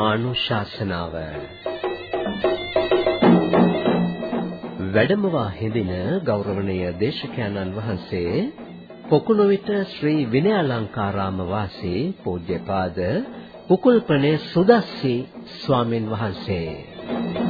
ධර්මානුශාසනාව. වැඩමවා හිඳින ගෞරවනීය දේශකයන්න් වහන්සේ පොකුණුවිට ශ්‍රී විනයාලංකාරාම වාසී පූජ්‍යපාද කුකුල්පනේ සුදස්සි ස්වාමින් වහන්සේ.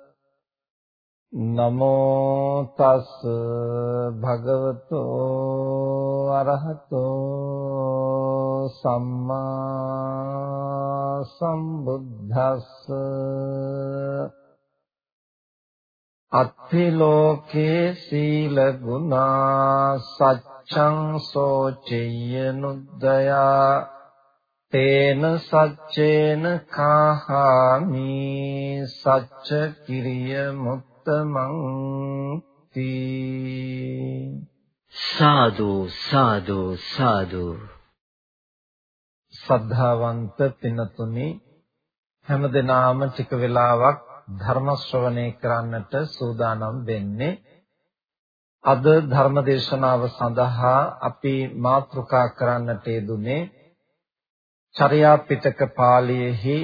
නමෝ තස් භගවතු අරහතෝ සම්මා සම්බුද්දස්ස අත්ථි ලෝකේ සීල ගුණා සච්ඡං සෝචෙය්‍ය නුද්දයා තේන සච්චේන කාහාමි සච්ච කිරිය මුත් උත්තමං තී සාදු සාදු සාදු. සද්ධාවන්ත පින්තුනි හැමදෙනාම ටික වෙලාවක් ධර්ම ශ්‍රවණය කරන්නට සූදානම් වෙන්නේ. අද ධර්ම දේශනාව සඳහා අපි මාතෘකා කරන්නට යෙදුනේ චර්යා පිටක පාළියේහි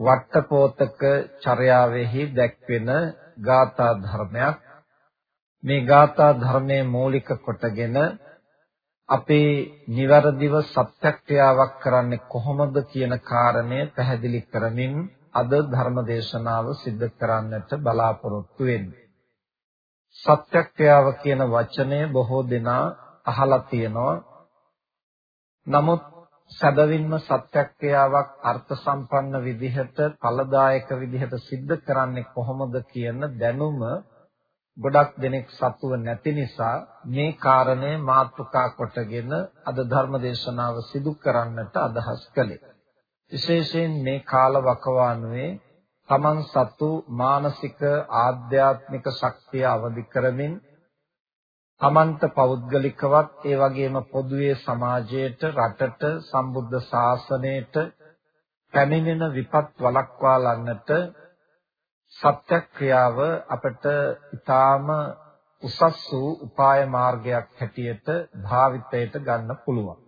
වට්ටපෝතක චර්යාවෙහි දැක්වෙන ගාථා ධර්මයක් මේ ගාථා ධර්මයේ මූලික කොටගෙන අපේ નિවරදිව සත්‍යක්‍රියාවක් කරන්නේ කොහොමද කියන කාරණය පැහැදිලි කරමින් අද ධර්ම දේශනාව සිද්ධ කරන්නට බලාපොරොත්තු වෙන්නේ. සත්‍යක්‍රියාව කියන වචනය බොහෝ දෙනා අහලා තියෙනවා. නමුත් සැබවින්ම සත්‍යක්‍රියාවක් අර්ථ සම්පන්න විදිහට ඵලදායක විදිහට සිද්ධ කරන්නේ කොහොමද කියන දැනුම ගොඩක් දෙනෙක් සතුව නැති නිසා මේ කාරණය මාතෘකා කොටගෙන අද ධර්ම දේශනාව සිදු කරන්නට අදහස් කළේ. විශේෂයෙන් මේ කාල වකවානුවේ තමන් සතු මානසික ආධ්‍යාත්මික ශක්තිය අවදි කරමින් තමන්ට පෞද්ගලිකවත් ඒ වගේම පොදුවේ සමාජයට රටට සම්බුද්ධ ශාසනයට පැමිණෙන විපත් වළක්වා ලන්නට සත්‍යක්‍රියාව අපට ඊටාම උසස් වූ උපාය මාර්ගයක් හැටියට භාවිතයට ගන්න පුළුවන්.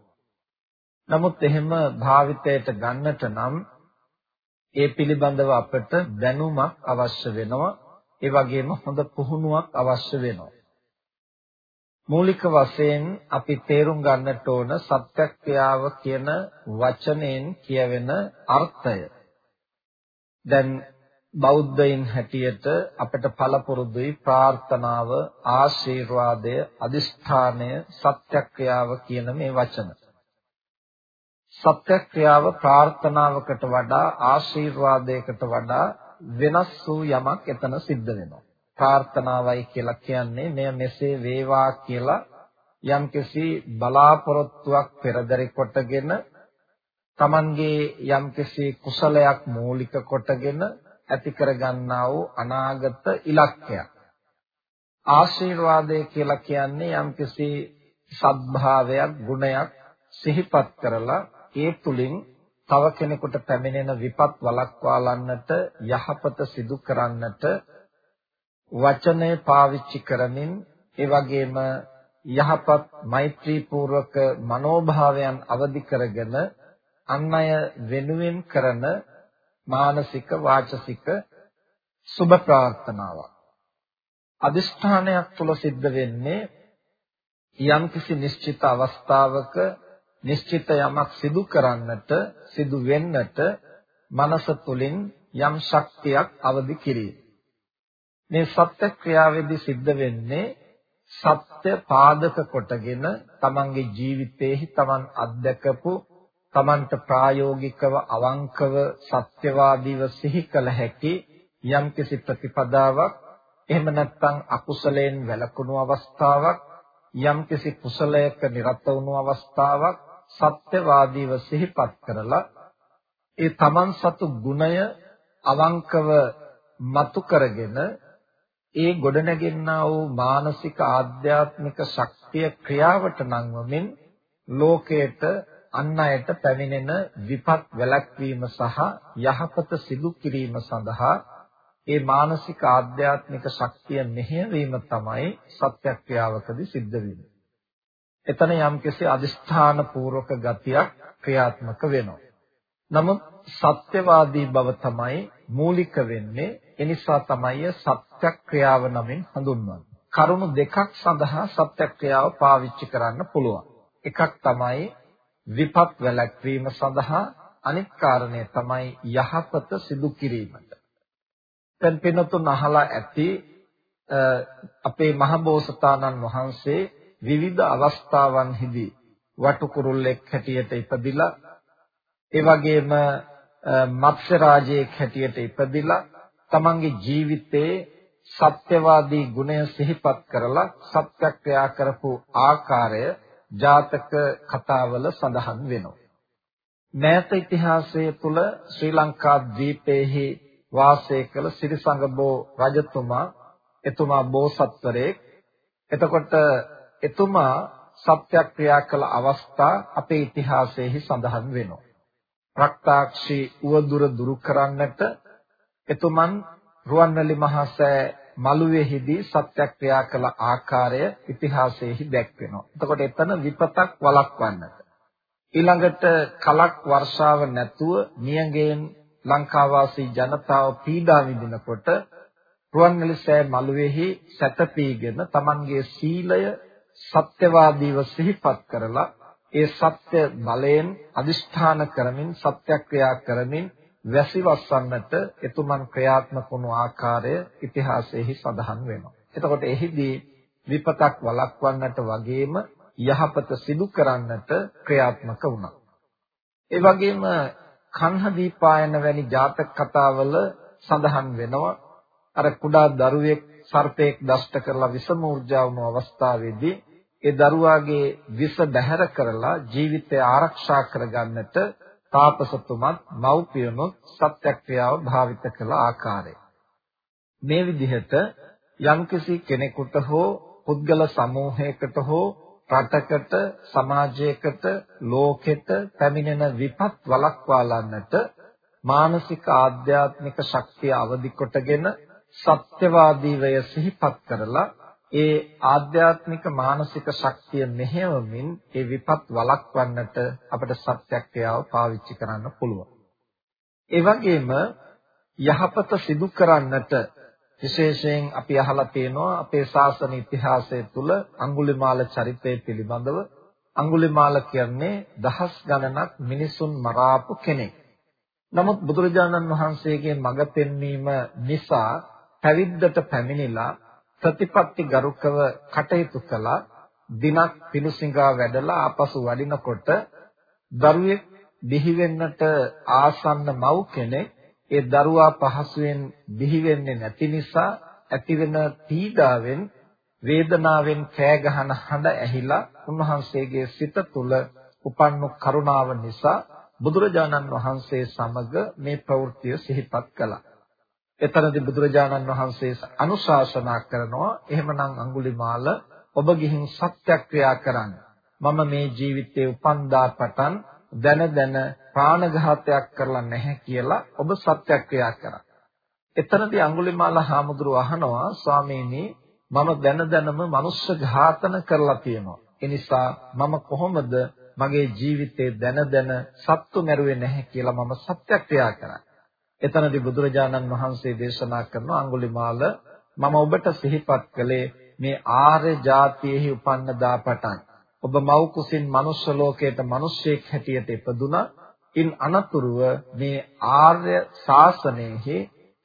නමුත් එහෙම භාවිතයට ගන්නට නම් ඒ පිළිබඳව අපට දැනුමක් අවශ්‍ය වෙනවා. ඒ වගේම හොඳ පුහුණුවක් අවශ්‍ය වෙනවා. මූලික වශයෙන් අපි තේරුම් ගන්නට ඕන සත්‍යක්‍රියාව කියන වචනයෙන් කියවෙන අර්ථය. දැන් බෞද්ධයින් හැටියට අපට පළපුරුදුයි ප්‍රාර්ථනාව, ආශිර්වාදය, අදිෂ්ඨානය, සත්‍යක්‍රියාව කියන මේ වචන. සත්‍යක්‍රියාව ප්‍රාර්ථනාවකට වඩා ආශිර්වාදයකට වඩා වෙනස් වූ යමක් එතන සිද්ධ වෙනවා. ප්‍රාර්ථනාවයි කියලා කියන්නේ මෙය මෙසේ වේවා කියලා යම්කිසි බලාපොරොත්තුවක් පෙරදරි කොටගෙන Tamanගේ යම්කිසි කුසලයක් මූලික කොටගෙන ඇති කරගන්නා වූ අනාගත ඉලක්කයක්. ආශිර්වාදය කියලා කියන්නේ යම්කිසි සද්භාවයක් ගුණයක් සිහිපත් කරලා ඒ තුලින් තව කෙනෙකුට පැමිණෙන විපත් වළක්වා ලන්නට යහපත සිදු කරන්නට වචනය පාවිච්චි කරමින් ඒ වගේම යහපත් මෛත්‍රී පූර්වක මනෝභාවයන් අවදි කරගෙන අන් අය වෙනුවෙන් කරන මානසික වාචසික සුබ ප්‍රාර්ථනාවක්. අදිෂ්ඨානයක් තුල සිද්ධ වෙන්නේ යම්කිසි නිශ්චිත අවස්ථාවක නිශ්චිත යමක් සිදු කරන්නට සිදු වෙන්නට මනස තුලින් යම් ශක්තියක් අවදි කිරීම. මේ සත්‍ය ක්‍රියාවේදී සිද්ධ වෙන්නේ සත්‍ය පාදක කොටගෙන තමන්ගේ ජීවිතයේහි තමන් අත්දකපු තමන්ට ප්‍රායෝගිකව අවංකව සත්‍යවාදීව සිහි කළ හැකි යම්කිසි ප්‍රතිපදාවක් එහෙම නැත්නම් අකුසලයෙන් වැළකුණු අවස්ථාවක් යම්කිසි කුසලයක නිරත වුණු අවස්ථාවක් සත්‍යවාදීව සිහිපත් කරලා ඒ තමන් සතු ගුණය අවංකව මතු කරගෙන ඒ ගොඩනැගෙන්නා වූ මානසික ආධ්‍යාත්මික ශක්තිය ක්‍රියාවට නංවමින් ලෝකයට අන් අයට පැමිණෙන විපත් වැළැක්වීම සහ යහපත සිදු කිරීම සඳහා ඒ මානසික ආධ්‍යාත්මික ශක්තිය මෙහෙයවීම තමයි සත්‍යක්‍රියාවකදී සිද්ධ වෙන්නේ. එතන යම්කිසි අදිෂ්ඨාන පූර්වක ගතියක් ක්‍රියාත්මක වෙනවා. නමුත් සත්‍යවාදී බව තමයි මූලික වෙන්නේ. එනිසා තමයි සත්‍යක්‍රියාව නමින් හඳුන්වන්නේ. කරුණු දෙකක් සඳහා සත්‍යක්‍රියාව පාවිච්චි කරන්න පුළුවන්. එකක් තමයි විපත් වැළැක්වීම සඳහා අනිත් කාරණය තමයි යහපත සිදු කිරීමට. දැන් පින්නතුන් අහලා ඇති අපේ මහබෝසතාණන් වහන්සේ විවිධ අවස්ථාවන්හිදී වටුකුරුල්ලෙක් හැටියට ඉපදිලා ඒ වගේම මත්ස්‍ය රාජයෙක් හැටියට ඉපදිලා තමන්ගේ ජීවිතේ සත්‍යවාදී ගුණය සිහිපත් කරලා සත්‍යක්‍රියා කරපු ආකාරය ජාතක කතාවල සඳහන් වෙනවා. මෑත ඉතිහාසයේ තුල ශ්‍රී ලංකා ද්වීපයේහි වාසය කළ සිරිසංගබෝ රජතුමා එතුමා බෝසත්වරයෙක්. එතකොට එතුමා සත්‍යක්‍රියා කළ අවස්ථා අපේ ඉතිහාසයේහි සඳහන් වෙනවා. රක්තාක්ෂි උවදුර දුරු කරන්නට එතුමන් රුවන්වැලි මහා සෑ මළුවේහිදී සත්‍යක්‍රියා කළ ආකාරය ඉතිහාසයේහි දැක්වෙනවා. එතකොට එතන විපතක් වළක්වන්නට. ඊළඟට කලක් වර්ෂාව නැතුව නියඟයෙන් ලංකාවාසී ජනතාව පීඩා විඳිනකොට රුවන්වැලි සෑ මළුවේහි සැතපීගෙන Tamanගේ සීලය සත්‍යවාදීව සිහිපත් කරලා ඒ සත්‍ය බලයෙන් අදිෂ්ඨාන කරමින් සත්‍යක්‍රියා කරමින් වැසිවස්සන්නට එතුමන් ක්‍රියාත්මක වුණු ආකාරය ඉතිහාසයේහි සඳහන් වෙනවා. එතකොට එහිදී විපතක් වළක්වන්නට වගේම යහපත සිදු කරන්නට ක්‍රියාත්මක වුණා. ඒ වගේම කන්හ දීපායන වැනි ජාතක කතාවල සඳහන් වෙනවා අර කුඩා දරුවෙක් සර්පෙක් දෂ්ට කරලා විසම ඌර්ජා වුණු අවස්ථාවේදී ඒ දරුවාගේ විස බැහැර කරලා ජීවිතය ආරක්ෂා කරගන්නට තාපසතුමත් මව්පියනොත් සත්‍යක්‍රියාව භාවිත කළ ආකාරය. මේ විදිහට යම්කිසි කෙනෙකුට හෝ පුද්ගල සමූහයකට හෝ රටකට සමාජයකට ලෝකෙට පැමිණෙන විපත් වළක්වාලන්නට මානසික ආධ්‍යාත්මික ශක්තිය අවදි කොටගෙන සත්‍යවාදීවය සිහිපත් කරලා ඒ ආධ්‍යාත්මික මානසික ශක්තිය මෙහෙවමින් ඒ විපත් වළක්වන්නට අපිට සත්‍යක්‍රියාව පාවිච්චි කරන්න පුළුවන්. ඒ වගේම යහපත සිදු කරන්නට විශේෂයෙන් අපි අහලා තියෙනවා අපේ ශාසන ඉතිහාසය තුළ අඟුලිමාල චරිතය පිළිබඳව අඟුලිමාල කියන්නේ දහස් ගණනක් මිනිසුන් මරාපු කෙනෙක්. නමුත් බුදුරජාණන් වහන්සේගේ මඟ පෙන්වීම නිසා පැවිද්දට පැමිණිලා ප්‍රතිපත්ති ගරුකව කටයුතු කළා දිනක් පිණුසිඟා වැඩලා ආපසු වඩිනකොට දරුවෙක් බිහි වෙන්නට ආසන්න මව් කෙනෙක් ඒ දරුවා පහසුවෙන් බිහි වෙන්නේ නැති නිසා ඇතිවෙන පීඩාවෙන් වේදනාවෙන් කෑ ගහන හඬ ඇහිලා උන්වහන්සේගේ සිත තුළ උපන්නු කරුණාව නිසා බුදුරජාණන් වහන්සේ සමග මේ ප්‍රවෘත්තිය සිහිපත් කළා. එතරම්දී බුදුරජාණන් වහන්සේ අනුශාසනා කරනවා එහෙමනම් අඟුලිමාල ඔබ ගිහින් සත්‍යක්‍රියා කරන්න. මම මේ ජීවිතේ උපන්දා පටන් දැන දැන ප්‍රාණඝාතයක් කරලා නැහැ කියලා ඔබ සත්‍යක්‍රියා කරා. එතරම්දී අඟුලිමාල හාමුදුරුව අහනවා ස්වාමීනි මම දැන දැනම මනුෂ්‍ය ඝාතන කරලා තියෙනවා. ඒ නිසා මම කොහොමද මගේ ජීවිතේ දැන දැන සත්තු මැරුවේ නැහැ කියලා මම සත්‍යක්‍රියා කරා. එතනදී බුදුරජාණන් වහන්සේ දේශනා කරන අඟුලිමාල මම ඔබට සිහිපත් කළේ මේ ආර්ය જાතියෙහි උපන්න දාපටන්. ඔබ මව් කුසින් මනුෂ්‍ය ලෝකයට මිනිසෙක් හැටියට ඉපදුනා ඉන් අනතුරුව මේ ආර්ය ශාසනයෙහි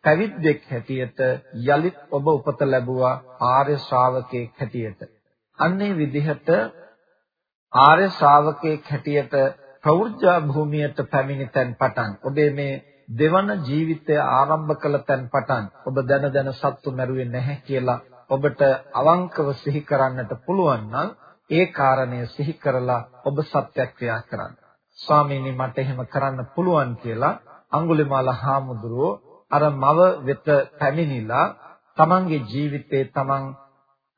පැවිද්දෙක් හැටියට යලිත් ඔබ උපත ලැබුවා ආර්ය ශ්‍රාවකෙක් හැටියට. අන්නේ විදිහට ආර්ය ශ්‍රාවකෙක් හැටියට ප්‍රවෘජ්ජා භූමියට පැමිණි තැන් පටන් ඔබේ මේ දෙවන ජීවිතය ආරම්භ කළ තැන් පටන් ඔබ දැන දැන සත්තු මැරුවේ නැහැ කියලා ඔබට අවංකව සිහි කරන්නට පුළුවන් නම් ඒ කාරණය සිහි කරලා ඔබ සත්‍යක්‍රියා කරන්න. ස්වාමීනි මට එහෙම කරන්න පුළුවන් කියලා අඟුලිමාල හාමුදුරුවෝ අර මව වෙත පැමිණිලා තමන්ගේ ජීවිතේ තමන්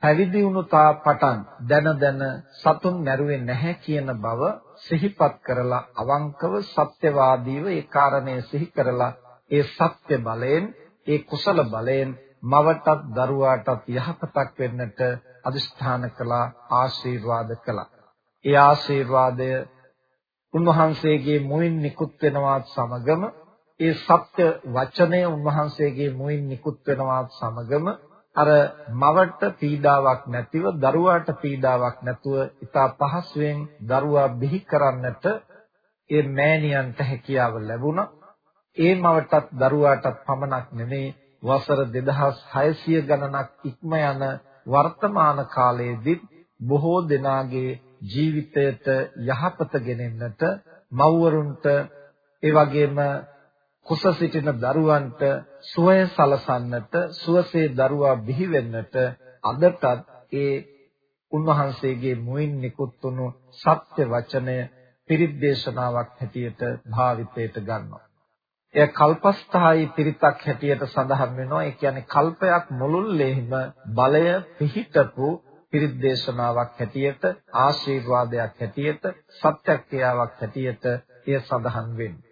පැවිදි වුණු තා පටන් දැන දැන සතුන් මැරුවේ නැහැ කියන බව සිහිපත් කරලා අවංකව සත්‍යවාදීව ඒ කාරණය සිහි කරලා ඒ සත්‍ය බලයෙන් ඒ කුසල බලයෙන් මවටත් දරුවාටත් යහපතක් වෙන්නට අදිෂ්ඨාන කළා ආශිර්වාද කළා. ඒ ආශිර්වාදය උන්වහන්සේගේ මුවින් නිකුත් වෙනවත් සමගම ඒ සත්‍ය වචනය උන්වහන්සේගේ මුවින් නිකුත් වෙනවත් සමගම අර මවට පීඩාවක් නැතිව දරුවාට පීඩාවක් නැතුව ඉතා පහසුවෙන් දරුවා බිහි කරන්නට ඒ මෑණියන්ට හැකියාව ලැබුණා. ඒ මවටත් දරුවාටත් පමණක් නෙමේ වසර 2600 ගණනක් ඉක්ම යන වර්තමාන කාලයේදී බොහෝ දෙනාගේ ජීවිතයට යහපත ගෙනෙන්නට මව්වරුන්ට ඒ වගේම කුස සිටින දරුවන්ට සුවය සලසන්නට සුවසේ දරුවා බිහි වෙන්නට අදටත් ඒ උන්වහන්සේගේ මුවින් නිකුත් වුණු සත්‍ය වචනය පිරිත් දේශනාවක් හැටියට භාවිතයට ගන්නවා. එය කල්පස්ථායි පිරිතක් හැටියට සඳහන් වෙනවා. ඒ කියන්නේ කල්පයක් මුළුල්ලේම බලය පිහිටපු පිරිත් දේශනාවක් හැටියට ආශිර්වාදයක් හැටියට සත්‍යක්‍රියාවක් හැටියට එය සඳහන් වෙන්නේ.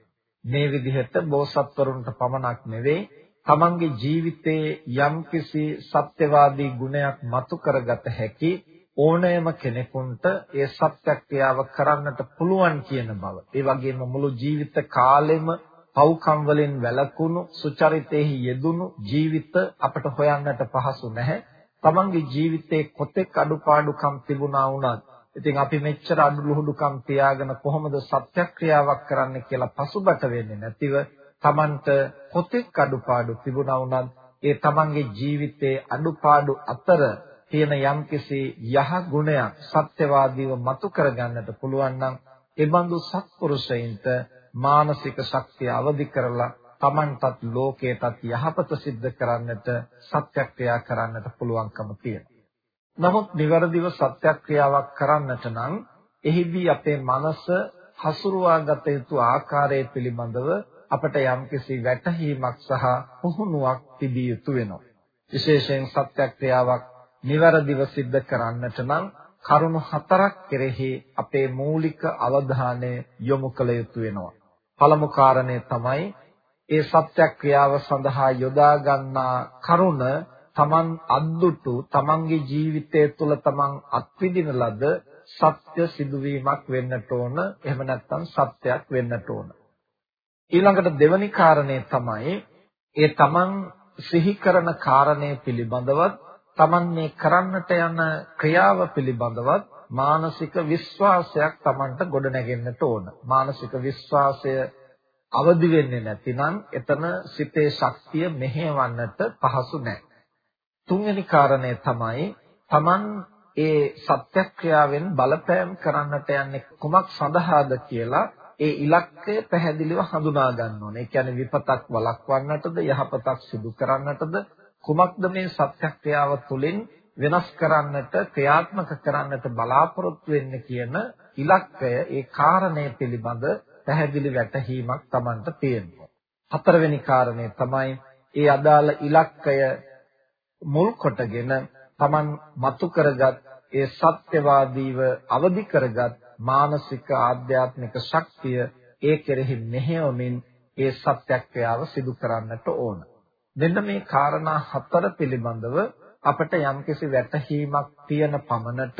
මේ විදිහට බෝසත්වරුන්ට පමණක් නෙවෙයි තමන්ගේ ජීවිතයේ යම්කිසි සත්‍යවාදී ගුණයක් මතු කරගත හැකි ඕනෑම කෙනෙකුට ඒ සත්‍යක්‍රියාව කරන්නට පුළුවන් කියන බව. ඒ වගේම මුළු ජීවිත කාලෙම පව්කම් වලින් වැළකුණු සුචරිතෙහි යෙදුණු ජීවිත අපට හොයන්නට පහසු නැහැ. තමන්ගේ ජීවිතේ කොතෙක් අඩුපාඩුකම් තිබුණා වුණත් ඉතින් අපි මෙච්චර අඩලුහුඩුකම් තියාගෙන කොහොමද සත්‍යක්‍රියාවක් කරන්න කියලා පසුබට වෙන්නේ නැතිව Tamanට කොතෙක් අඩුපාඩු තිබුණා වුණත් ඒ Tamanගේ ජීවිතයේ අඩුපාඩු අතර තියෙන යම්කිසි යහ ගුණයක් සත්‍යවාදීව මතු කරගන්නට පුළුවන් නම් ඒ බඳු සත්පුරුෂයින්ට මානසික ශක්තිය අවදි කරලා Tamanටත් ලෝකයටත් යහපත සිද්ධ කරන්නට සත්‍යක්‍රියා කරන්නට පුළුවන්කම තියෙනවා. නමුත් નિවරදිව සත්‍යක්‍රියාවක් කරන්නට නම් එහිදී අපේ මනස හසුරුවා ගත යුතු ආකාරය පිළිබඳව අපට යම්කිසි වැටහීමක් සහ පුහුණුවක් තිබිය යුතු වෙනවා. විශේෂයෙන් සත්‍යක්‍රියාවක් નિවරදිව සිද්ධ කරන්නට නම් කරුණු හතරක් කෙරෙහි අපේ මූලික අවධානය යොමු කළ යුතු වෙනවා. පළමු කාරණය තමයි ඒ සත්‍යක්‍රියාව සඳහා යොදා ගන්නා කරුණ තමන් අද්දුටු තමන්ගේ ජීවිතය තුළ තමන් අත්විඳින ලද සත්‍ය සිදුවීමක් වෙන්නට ඕන. එහෙම නැත්නම් සත්‍යයක් වෙන්නට ඕන. ඊළඟට දෙවැනි කාරණේ තමයි ඒ තමන් සිහි කරන කාරණේ පිළිබඳවත් තමන් මේ කරන්නට යන ක්‍රියාව පිළිබඳවත් මානසික විශ්වාසයක් තමන්ට ගොඩනැගෙන්නට ඕන. මානසික විශ්වාසය අවදි වෙන්නේ නැතිනම් එතන සිතේ ශක්තිය මෙහෙවන්නට පහසු නැහැ තුන්වෙනි කාරණය තමයි Taman ඒ සත්‍යක්‍රියාවෙන් බලපෑම් කරන්නට යන්නේ කුමක් සඳහාද කියලා ඒ ඉලක්කය පැහැදිලිව හඳුනා ගන්න ඕනේ. ඒ කියන්නේ විපතක් වළක්වන්නටද යහපතක් සිදු කරන්නටද කුමක්ද මේ සත්‍යක්‍රියාව තුළින් වෙනස් කරන්නට ක්‍රියාත්මක කරන්නට බලාපොරොත්තු වෙන්නේ කියන ඉලක්කය ඒ කාරණය පිළිබඳ පැහැදිලි වැටහීමක් Tamanට තියෙනවා. හතරවෙනි කාරණය තමයි ඒ අදාළ ඉලක්කය මුල් කොටගෙන Taman මතු කරගත් ඒ සත්‍යවාදීව අවදි කරගත් මානසික ආධ්‍යාත්මික ශක්තිය ඒ කෙරෙහි මෙහෙයවමින් ඒ සත්‍යක්‍රියාව සිදු කරන්නට ඕන. මෙන්න මේ කාරණා හතර පිළිබඳව අපට යම්කිසි වැටහීමක් තියෙන පමණට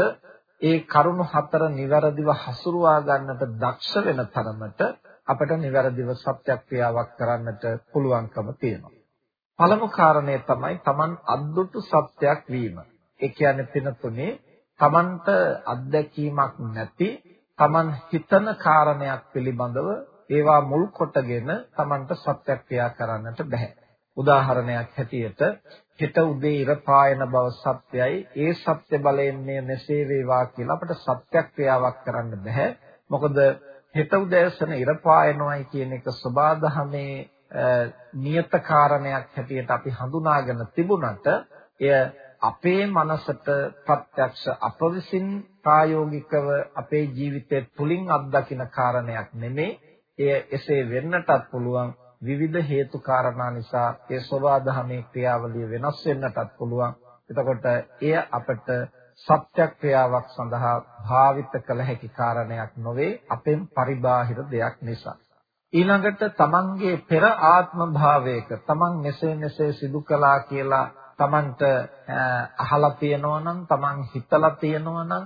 ඒ කරුණු හතර નિවරදිව හසුරුවා ගන්නට දක්ෂ වෙන තරමට අපට નિවරදිව සත්‍යක්‍රියාවක් කරන්නට පුළුවන්කම තියෙනවා. පළමු කාරණය තමයි Taman අද්දුටු සත්‍යයක් වීම. ඒ කියන්නේ පිනතුනේ Tamanට අත්දැකීමක් නැති Taman හිතන කාරණයක් පිළිබඳව ඒවා මුල් කොටගෙන Tamanට සත්‍යක්‍රියා කරන්නට බෑ. උදාහරණයක් හැටියට හෙට උදේ ඉර පායන බව සත්‍යයි ඒ සත්‍ය බලයෙන් මේ මෙසේ වේවා කියලා අපිට සත්‍යක්‍රියාවක් කරන්න බෑ. මොකද හෙට උදෑසන ඉර පායනවායි කියන එක සබාධමේ නියත කාරණයක් හැටියට අපි හඳුනාගෙන තිබුණට එය අපේ මනසට ප්‍රත්‍යක්ෂ අප විසින් ප්‍රායෝගිකව අපේ ජීවිතය තුලින් අත්දකින කාරණයක් නෙමේ. එය එසේ වෙන්නටත් පුළුවන් විවිධ හේතු කාරණා නිසා ඒ සෝවාදහමේ ක්‍රියාවලිය වෙනස් වෙන්නටත් පුළුවන්. එතකොට එය අපට සත්‍යක්‍රියාවක් සඳහා භාවිත කළ හැකි කාරණයක් නොවේ අපෙන් පරිබාහිර දෙයක් නිසා. ඊළඟට තමන්ගේ පෙර ආත්ම භාවයක තමන් මෙසේ මෙසේ සිදු කළා කියලා තමන්ට අහලා තියෙනවා නම් තමන් හිතලා තියෙනවා නම්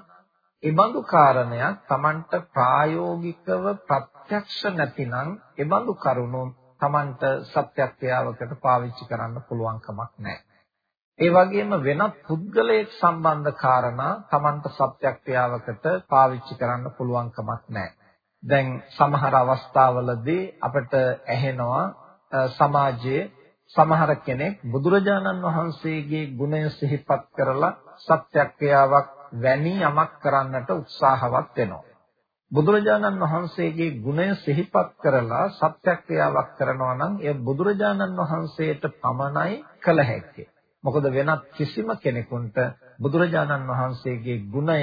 ඒබඳු කාරණයක් තමන්ට ප්‍රායෝගිකව ප්‍රත්‍යක්ෂ නැතිනම් ඒබඳු කරුණු තමන්ට සත්‍යක්‍රියාවකට පාවිච්චි කරන්න පුළුවන් කමක් නැහැ. ඒ වගේම වෙනත් පුද්ගලයෙක් සම්බන්ධ කාරණා තමන්ට සත්‍යක්‍රියාවකට පාවිච්චි කරන්න පුළුවන් කමක් නැහැ. දැන් සමහර අවස්ථාවලදී අපිට ඇහෙනවා සමාජයේ සමහර කෙනෙක් බුදුරජාණන් වහන්සේගේ ගුණය සිහිපත් කරලා සත්‍යක්‍රියාවක් වැනි යමක් කරන්නට උත්සාහවත් වෙනවා. බුදුරජාණන් වහන්සේගේ ගුණය සිහිපත් කරලා සත්‍යක්‍රියාවක් කරනවා නම් එය බුදුරජාණන් වහන්සේට පමණයි කළ හැක්කේ. මොකද වෙනත් කිසිම කෙනෙකුට බුදුරජාණන් වහන්සේගේ ගුණය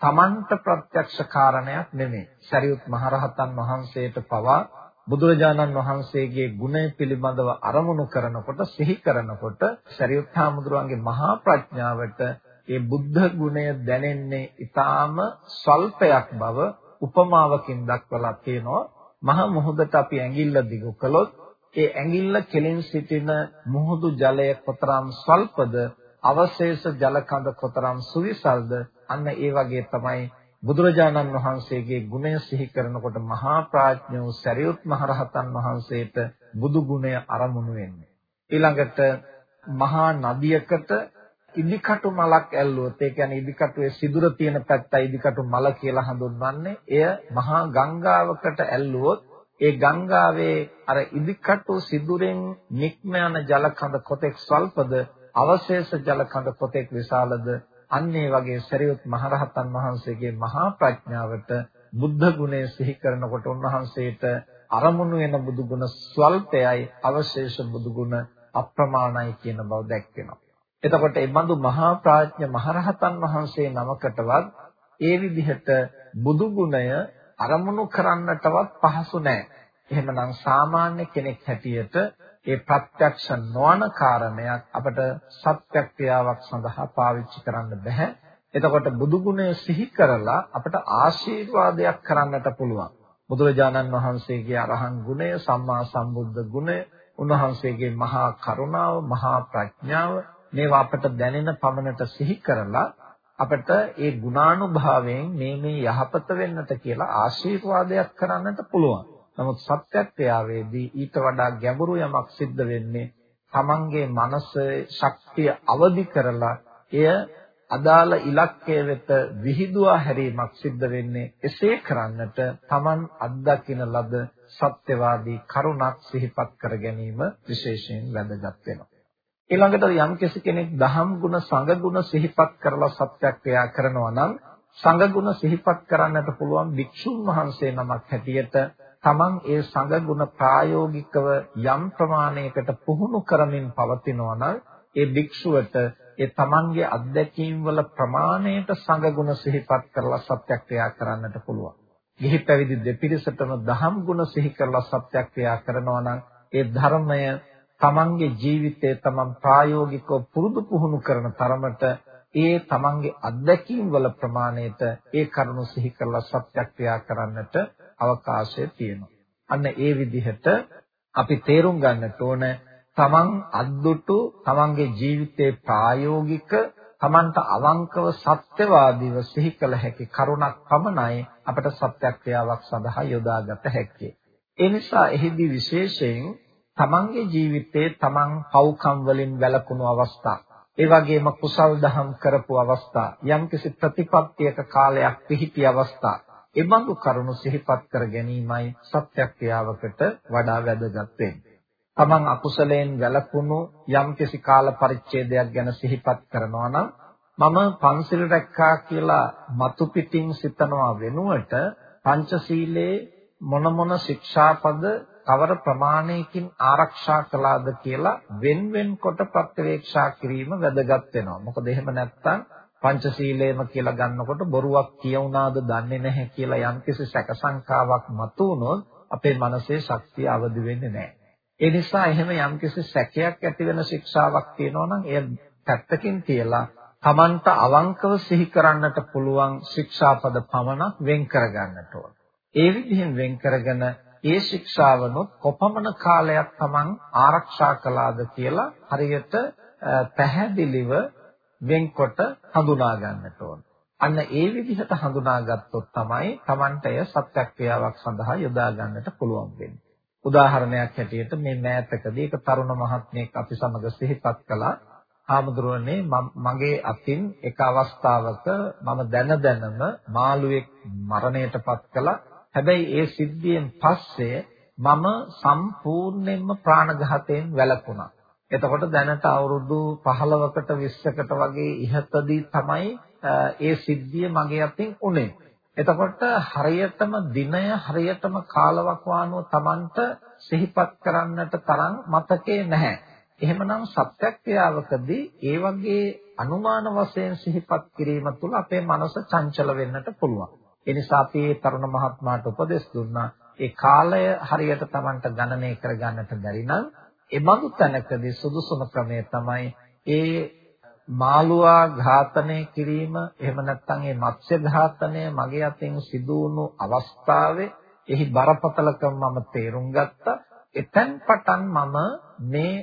තමන්ට ප්‍රත්‍යක්ෂ කාරණයක් නෙමෙයි. සරියුත් මහරහතන් වහන්සේට පවා බුදුරජාණන් වහන්සේගේ ගුණය පිළිබඳව අරමුණු කරනකොට සිහි කරනකොට සරියුත් හාමුදුරුවන්ගේ මහා ප්‍රඥාවට ඒ බුද්ධ ගුණය දැනෙන්නේ ඊටාම ස්වල්පයක් බව උපමාවකින් දක්වලා තියෙනවා. මහ මුහුදට අපි ඇඟිල්ල දිගු කළොත් ඒ ඇඟිල්ල කෙලින් සිටින මුහුදු ජලය කොතරම් ස්වල්පද අවශේෂ ජල කඳ කොතරම් සුවිසල්ද අන්න ඒ වගේ තමයි බුදුරජාණන් වහන්සේගේ ගුණය සිහි කරනකොට මහා ප්‍රඥෝ සරියුත් මහරහතන් වහන්සේට බුදු ගුණය අරමුණු වෙන්නේ. ඊළඟට මහා නදියකට ඉදිකටු මලක් ඇල්ලුවොත් ඒ කියන්නේ ඉදිකටුවේ සිදුර තියෙන පැත්තයි ඉදිකටු මල කියලා හඳුන්වන්නේ. එය මහා ගංගාවකට ඇල්ලුවොත් ඒ ගංගාවේ අර ඉදිකටු සිදුරෙන් නික්ම යන ජල කඳ කොතෙක් ස්වල්පද අවශේෂ ජල කඳ කොතෙක් විශාලද අන්න ඒ වගේ සරියුත් මහරහතන් වහන්සේගේ මහා ප්‍රඥාවට බුද්ධ ගුණය සිහි කරනකොට උන්වහන්සේට අරමුණු වෙන බුදු ගුණ ස්වල්පයයි අවශේෂ බුදු ගුණ අප්‍රමාණයි කියන බව දැක්වෙනවා. එතකොට මේ බඳු මහා ප්‍රඥ මහරහතන් වහන්සේ නමකටවත් ඒ විදිහට බුදු ගුණය අරමුණු කරන්නටවත් පහසු නැහැ. එහෙමනම් සාමාන්‍ය කෙනෙක් හැටියට ඒ ප්‍රත්‍යක්ෂ නොවන කාරණයක් අපට සත්‍යක්‍රියාවක් සඳහා පාවිච්චි කරන්න බෑ. එතකොට බුදු ගුණය සිහි කරලා අපට ආශිර්වාදයක් කරන්නට පුළුවන්. බුදුරජාණන් වහන්සේගේ අරහන් ගුණය, සම්මා සම්බුද්ධ ගුණය, උන්වහන්සේගේ මහා කරුණාව, මහා ප්‍රඥාව මේවා අපට දැනෙන පමණට සිහි කරලා අපට ඒ ගුණානුභාවයෙන් මේ මේ යහපත වෙන්නට කියලා ආශිර්වාදයක් කරන්නට පුළුවන්. නමුත් සත්‍යත්වයේදී ඊට වඩා ගැඹුරු යමක් සිද්ධ වෙන්නේ තමන්ගේ මනසේ ශක්තිය අවදි කරලා එය අදාළ ඉලක්කය වෙත විහිදුවා හැරීමක් සිද්ධ වෙන්නේ එසේ කරන්නට තමන් අත්දකින ලද සත්‍යවාදී කරුණක් සිහිපත් කර ගැනීම විශේෂයෙන් වැදගත් වෙනවා. ඊළඟට යම් කෙනෙක් දහම් ගුණ සංඝ ගුණ සිහිපත් කරලා සත්‍යක්‍රියා කරනවා නම් සංඝ ගුණ සිහිපත් කරන්නට පුළුවන් භික්ෂුන් වහන්සේ නමක් හැටියට තමන් ඒ සංඝ ගුණ ප්‍රායෝගිකව යම් ප්‍රමාණයකට පුහුණු කරමින් පවතිනවා නම් ඒ භික්ෂුවට ඒ තමන්ගේ අත්දැකීම් වල ප්‍රමාණයට සංඝ ගුණ සිහිපත් කරලා සත්‍යක්‍රියා කරන්නට පුළුවන්. ගිහි පැවිදි දෙපිරිසටම දහම් ගුණ සිහි කරලා සත්‍යක්‍රියා කරනවා නම් ඒ ධර්මය තමන්ගේ ජීවිතයේ තමන් ප්‍රායෝගිකව පුරුදු පුහුණු කරන තරමට ඒ තමන්ගේ අත්දැකීම් වල ප්‍රමාණයට ඒ කරුණු සිහි කරලා සත්‍යක්‍රියා කරන්නට අවකාශය තියෙනවා. අන්න ඒ විදිහට අපි තේරුම් ගන්නට ඕන තමන් අද්දුටු තමන්ගේ ජීවිතයේ ප්‍රායෝගික තමන්ට අවංකව සත්‍යවාදීව සිහි කළ හැකි කරුණක් පමණයි අපට සත්‍යක්‍රියාවක් සඳහා යොදාගත හැක්කේ. ඒ නිසා එහිදී විශේෂයෙන් තමන්ගේ ජීවිතයේ තමන් පව්කම් වලින් වැළකුණු අවස්ථා ඒ වගේම කුසල් දහම් කරපු අවස්ථා යම්කිසි ප්‍රතිපත්තියක කාලයක් පිහිටි අවස්ථා එබඳු කරුණු සිහිපත් කර ගැනීමයි සත්‍යක්‍රියාවකට වඩා වැදගත් වෙන්නේ. තමන් අකුසලයෙන් වැළකුණු යම්කිසි කාල පරිච්ඡේදයක් ගැන සිහිපත් කරනවා නම් මම පන්සිල් රැක්කා කියලා මතු පිටින් සිතනවා වෙනුවට පංචශීලයේ මොන මොන ශික්ෂාපද කවර ප්‍රමාණයකින් ආරක්ෂා කළාද කියලා වෙන් වෙන් කොට ප්‍රත්‍යවේක්ෂා කිරීම වැදගත් වෙනවා. මොකද එහෙම නැත්නම් පංචශීලයේම කියලා ගන්නකොට බොරුවක් කියුණාද දන්නේ නැහැ කියලා යම්කිසි සැකසංකාවක් මතුවුනොත් අපේ මනසේ ශක්තිය අවදි වෙන්නේ නැහැ. ඒ නිසා එහෙම යම්කිසි සැකයක් ඇති වෙන ශික්ෂාවක් තියෙනවා නම් එය පැත්තකින් තියලා Tamanta අවංකව සිහි කරන්නට පුළුවන් ශික්ෂාපද පමණක් වෙන් කරගන්නට ඕන. ඒ විදිහෙන් වෙන් කරගෙන ඒ ශික්ෂාවනොත් කොපමණ කාලයක් Taman ආරක්ෂා කළාද කියලා හරියට පැහැදිලිව වෙන්කොට හඳුනා ගන්නට ඕන. අන්න ඒ විදිහට හඳුනාගත්තොත් තමයි Tamanට එය සත්‍යක්‍රියාවක් සඳහා යොදා ගන්නට පුළුවන් වෙන්නේ. උදාහරණයක් හැටියට මේ මෑතකදී එක තරුණ මහත්මයෙක් අපි සමග සිහිපත් කළා. ආමඳුරනේ මගේ අතින් එක අවස්ථාවක මම දැන දැනම මාළුවෙක් මරණයටපත් කළා. හැබැයි ඒ සිද්ධියෙන් පස්සේ මම සම්පූර්ණයෙන්ම ප්‍රාණඝාතයෙන් වැළකුණා. එතකොට දැනට අවුරුදු 15කට 20කට වගේ ඉහතදී තමයි ඒ සිද්ධිය මගේ අතින් උනේ. එතකොට හරියටම දිනය හරියටම කාලවකවානුව Tamanට සිහිපත් කරන්නට තරම් මතකේ නැහැ. එහෙමනම් සත්‍යක්‍රියාවකදී ඒ වගේ අනුමාන වශයෙන් සිහිපත් කිරීම තුළ අපේ මනස චංචල වෙන්නට පුළුවන්. ඒ නිසා අපි මේ තරුණ මහත්මයාට උපදෙස් දුන්නා ඒ කාලය හරියට Tamanට ගණනය කරගන්නට බැරි නම් ඒ බඳු තැනකදී සුදුසුම ක්‍රමය තමයි ඒ මාළුවා ඝාතනය කිරීම එහෙම නැත්නම් ඒ මත්ස්‍ය ඝාතනය මගේ අතින් සිදු වුණු අවස්ථාවේ එහි බරපතලකම මම තේරුම් ගත්තා එතෙන් පටන් මම මේ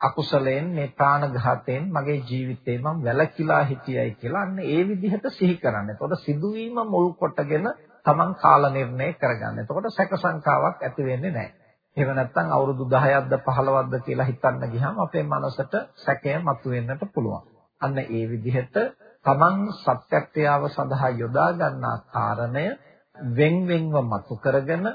අකුසලයෙන් මේ ප්‍රාණඝාතයෙන් මගේ ජීවිතේ මම වැළකීලා හිටියයි කියලා අන්න ඒ විදිහට සිහි කරන්න. එතකොට සිදුවීම මුල් කොටගෙන Taman කාල නිර්ණය කරගන්න. එතකොට සැක සංකාවක් ඇති වෙන්නේ නැහැ. එහෙම නැත්නම් අවුරුදු 10ක්ද 15ක්ද කියලා හිතන්න ගියාම අපේ මනසට සැකය මතුවෙන්නට පුළුවන්. අන්න ඒ විදිහට තමන් සත්‍යක්‍රියාව සඳහා යොදා ගන්නා කාරණය වෙන්වෙන්ව මතු කරගෙන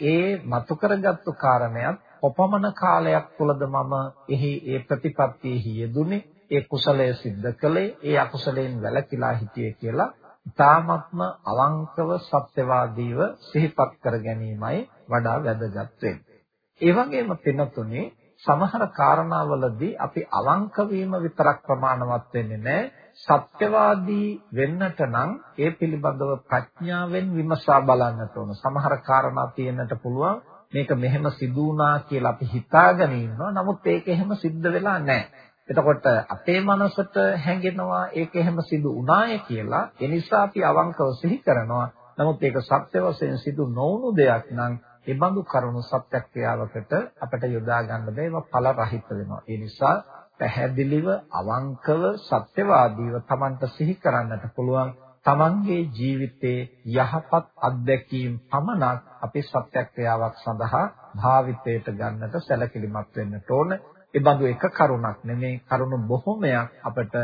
ඒ මතු කරගත්තු කාරණයක් කොපමණ කාලයක් තුළද මම එහි ඒ ප්‍රතිපත්තියෙහි යෙදුනේ ඒ කුසලය સિદ્ધ කළේ ඒ අකුසලයෙන් වැළකීලා හිටියේ කියලා ඊ타මත්ම අවංකව සත්‍යවාදීව සිහිපත් කර ගැනීමයි වඩා වැදගත් වෙන්නේ ඒ වගේම පින්නතුනේ සමහර කාරණාවලදී අපි අවංක වීම විතරක් ප්‍රමාණවත් වෙන්නේ නැහැ. සත්‍යවාදී වෙන්නට නම් ඒ පිළිබඳව ප්‍රඥාවෙන් විමසා බලන්නට ඕන. සමහර කාරණා තියෙන්නට පුළුවන් මේක මෙහෙම සිදු වුණා කියලා අපි හිතාගෙන ඉන්නවා. නමුත් ඒක එහෙම සිද්ධ වෙලා නැහැ. එතකොට අපේ මනසට හැඟෙනවා ඒක එහෙම සිදු වුණාය කියලා. ඒ නිසා අපි අවංකව සිහි කරනවා. නමුත් ඒක සත්‍ය වශයෙන් සිදු නොවුණු දෙයක් නම් ඒ බඳු කරුණු සත්‍යක්‍රියාවකට අපිට යොදා ගන්න බෑ. ඒවා ඵල රහිත වෙනවා. ඒ නිසා පැහැදිලිව අවංකව සත්‍යවාදීව Tamanට සිහි කරන්නට පුළුවන් තමන්ගේ ජීවිතයේ යහපත් අත්දැකීම් පමණක් අපේ සත්‍යක්‍රියාවක් සඳහා භාවිතයට ගන්නට සැලකිලිමත් වෙන්නට ඕන. ඒ බඳු එක කරුණක් නෙමේ කරුණු බොහොමයක් අපිට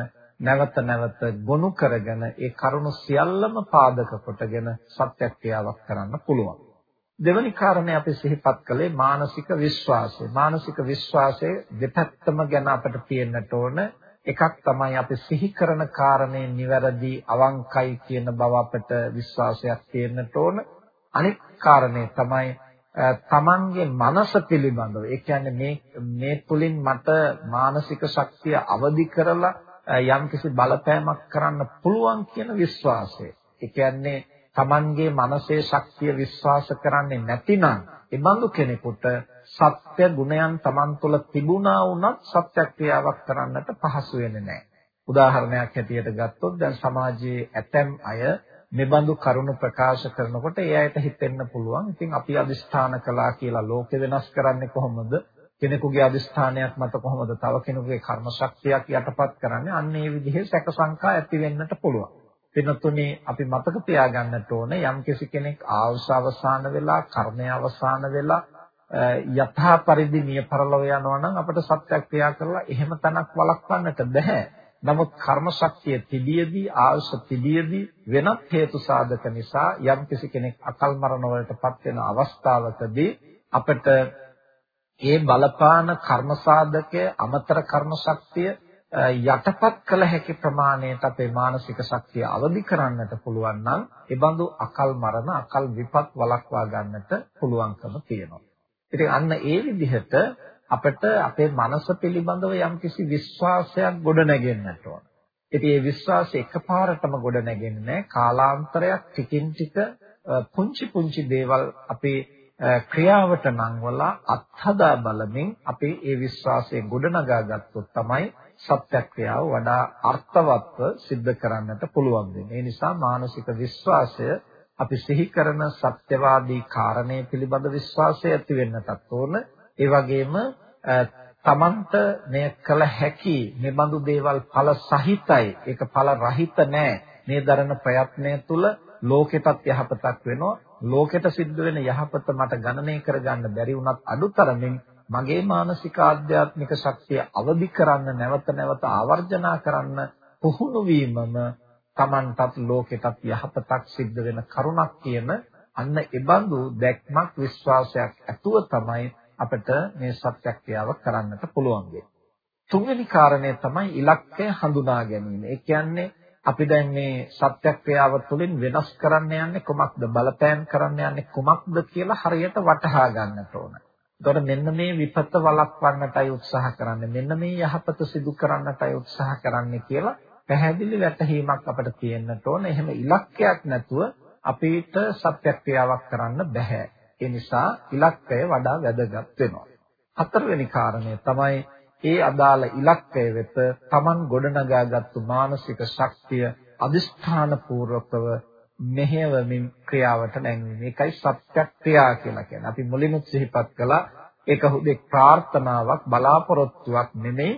නැවත නැවත ගොනු කරගෙන ඒ කරුණු සියල්ලම පාදක කොටගෙන සත්‍යක්‍රියාවක් කරන්න පුළුවන්. දෙවැනි කාරණේ අපි සිහිපත් කළේ මානසික විශ්වාසය. මානසික විශ්වාසය දෙපැත්තම ගැන අපිට තියෙන්නට ඕන. එකක් තමයි අපි සිහි කරන කාරණේ නිවැරදි අවංකයි කියන බව අපිට විශ්වාසයක් තියෙන්නට ඕන. අනෙක් කාරණේ තමයි තමන්ගේ මනස පිළිබඳව. ඒ කියන්නේ මේ මේ තුලින් මට මානසික ශක්තිය අවදි කරලා යම්කිසි බලපෑමක් කරන්න පුළුවන් කියන විශ්වාසය. ඒ කියන්නේ තමන්ගේ මනසේ ශක්තිය විශ්වාස කරන්නේ නැතිනම් ඒ බඳු කෙනෙකුට සත්‍ය ගුණයන් තමන් තුළ තිබුණා වුණත් සත්‍යක්‍රියාවක් කරන්නට පහසු වෙන්නේ නැහැ. උදාහරණයක් හැටියට ගත්තොත් දැන් සමාජයේ ඇතැම් අය මෙබඳු කරුණු ප්‍රකාශ කරනකොට ඒ අයට හිතෙන්න පුළුවන් ඉතින් අපි අදිෂ්ඨාන කළා කියලා ලෝකෙ වෙනස් කරන්නේ කොහොමද? කෙනෙකුගේ අදිෂ්ඨානයක් මත කොහොමද තව කෙනෙකුගේ කර්ම ශක්තියක් යටපත් කරන්නේ? අන්න ඒ විදිහේ සැක සංකා ඇති වෙන්නට පුළුවන්. වෙනතුනේ අපි මතක තියාගන්නට ඕන යම්කිසි කෙනෙක් ආවස අවසාන වෙලා කර්මය අවසාන වෙලා යථා පරිදි මිය පරලොව යනවා නම් අපිට සත්‍යක්‍රියා කරලා එහෙම තනක් වළක්වන්නට බෑ. නමුත් කර්ම ශක්තිය තිබියදී ආවස තිබියදී වෙනත් හේතු සාධක නිසා යම්කිසි කෙනෙක් අකල් මරණ වලටපත් වෙන අවස්ථාවකදී අපිට ඒ බලපාන කර්ම සාධකය අමතර කර්ම ශක්තිය යටපත් කළ හැකි ප්‍රමාණයට අපේ මානසික ශක්තිය අවදි කරන්නට පුළුවන් නම් ඒ බඳු අකල් මරණ අකල් විපත් වළක්වා ගන්නට පුළුවන්කම තියෙනවා. ඉතින් අන්න ඒ විදිහට අපිට අපේ මනස පිළිබඳව යම්කිසි විශ්වාසයක් ගොඩනගෙන්නට ඕන. ඉතින් මේ විශ්වාසය එකපාරටම ගොඩනගෙන්නේ කාලාන්තරයක් ටිකින් ටික පුංචි පුංචි දේවල් අපේ ක්‍රියාවට නංවලා අත්හදා බලමින් අපි ඒ විශ්වාසය ගොඩනගා ගත්තොත් තමයි සත්‍යක්‍රියාව වඩා අර්ථවත්ව සිද්ධ කරන්නට පුළුවන් වෙනවා. ඒ නිසා මානසික විශ්වාසය අපි සිහි කරන සත්‍යවාදී කාරණේ පිළිබඳ විශ්වාසය ඇති වෙන්නටත් ඕන. ඒ වගේම තමන්ට මේ කළ හැකි මේ බඳු දේවල් ඵල සහිතයි. ඒක ඵල රහිත නෑ. මේ දරන ප්‍රයත්නය තුළ ලෝකෙටත් යහපතක් වෙනවා. ලෝකෙට සිද්ධ වෙන යහපත මට ගණනය කරගන්න බැරි වුණත් අඩුතරමින් මගේ මානසික ආධ්‍යාත්මික ශක්තිය අවදි කරන්න නැවත නැවත ආවර්ජනා කරන්න පුහුණු වීමම Tamanටත් ලෝකෙටත් යහපතක් සිද්ධ වෙන කරුණක් කියන අන්න ඒබඳු දැක්මක් විශ්වාසයක් ඇතුව තමයි අපිට මේ සත්‍යක්‍රියාව කරන්නට පුළුවන් වෙන්නේ. තුන්වෙනි කාරණය තමයි ඉලක්කය හඳුනා ගැනීම. ඒ කියන්නේ අපි දැන් මේ සත්‍යක්‍රියාව තුළින් වෙනස් කරන්න යන්නේ කොමක්ද බලපෑම් කරන්න යන්නේ කොමක්ද කියලා හරියට වටහා ගන්නට ඕන. එතකොට මෙන්න මේ විපත වළක්වන්නටයි උත්සාහ කරන්නේ. මෙන්න මේ යහපත සිදු කරන්නටයි උත්සාහ කරන්නේ කියලා පැහැදිලි වැටහීමක් අපිට තියෙන්නට ඕන. එහෙම ඉලක්කයක් නැතුව අපිට සත්‍යක්‍රියාවක් කරන්න බෑ. ඒ නිසා ඉලක්කය වඩා වැදගත් වෙනවා. හතරවෙනි කාරණය තමයි ඒ අදාළ ඉලක්කය වෙත Taman ගොඩනගාගත්තු මානසික ශක්තිය අදිෂ්ඨාන පූර්වකව මෙහෙවමින් ක්‍රියාවට නැංවීම. ඒකයි සත්‍යක්‍රියා කියලා කියන්නේ. අපි මුලින්ම සිහිපත් කළා ඒක හුදෙක් ප්‍රාර්ථනාවක් බලාපොරොත්තුවක් නෙමෙයි